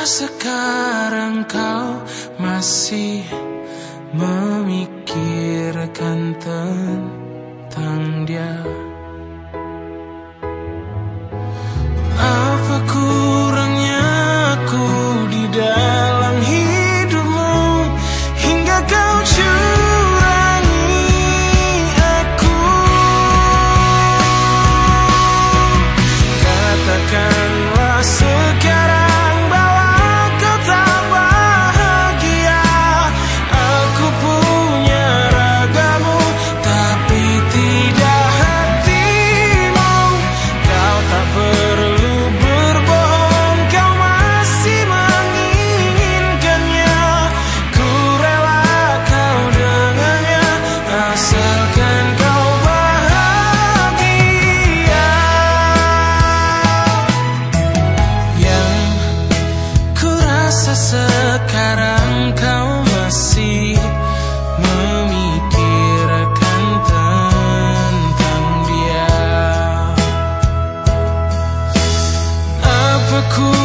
Sekarang kau masih memikirkan tentang dia cool.